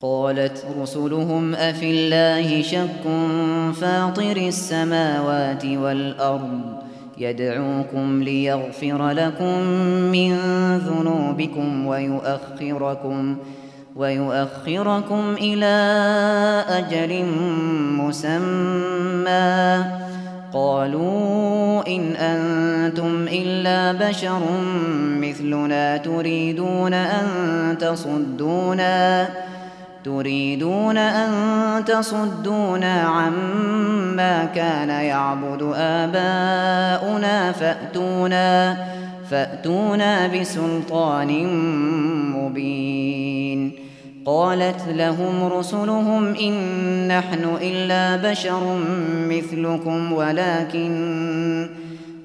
قالت رسلهم أفي الله شك فاطر السماوات والأرض يدعوكم ليغفر لكم من ذنوبكم ويؤخركم ويؤخركم إلى أجل مسمى قالوا إن أنتم إلا بشر مثلنا تريدون أن تصدونا تريدون أن تصدونا عما كان يعبد آباؤنا فأتونا, فأتونا بسلطان مبين. قالت لهم رسلهم إن نحن إلا بشر مثلكم ولكن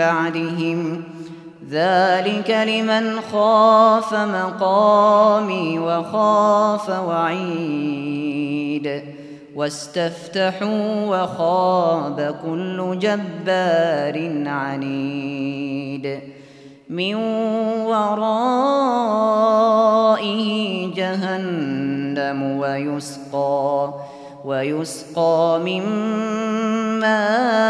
بعدهم. ذلك لمن خاف مقامي وخاف وعيد. واستفتحوا وخاب كل جبار عنيد. من ورائه جهنم ويسقى ويسقى من ماء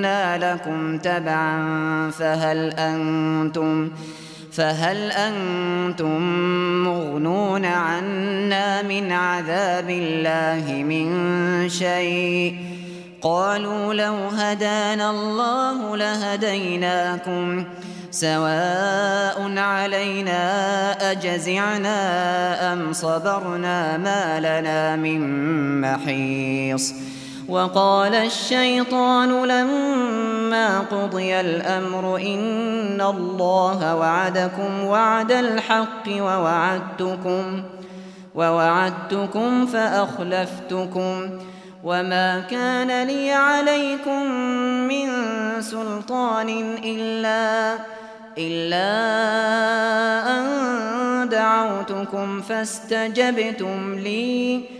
كنا لكم تبعا فهل أنتم فهل أنتم مغنون عنا من عذاب الله من شيء قالوا لو هدانا الله لهديناكم سواء علينا أجزعنا أم صبرنا ما لنا من محيص وقال الشيطان لما قضي الأمر إن الله وعدكم وعد الحق ووعدتكم ووعدتكم فأخلفتكم وما كان لي عليكم من سلطان إلا إلا أن دعوتكم فاستجبتم لي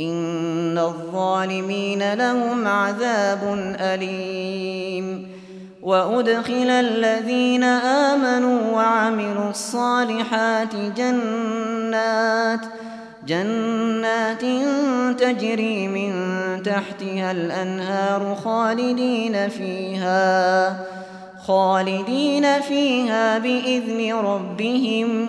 ان الظالمين لهم عذاب اليم وادخل الذين امنوا وعملوا الصالحات جنات جنات تجري من تحتها الانهار خالدين فيها خالدين فيها باذن ربهم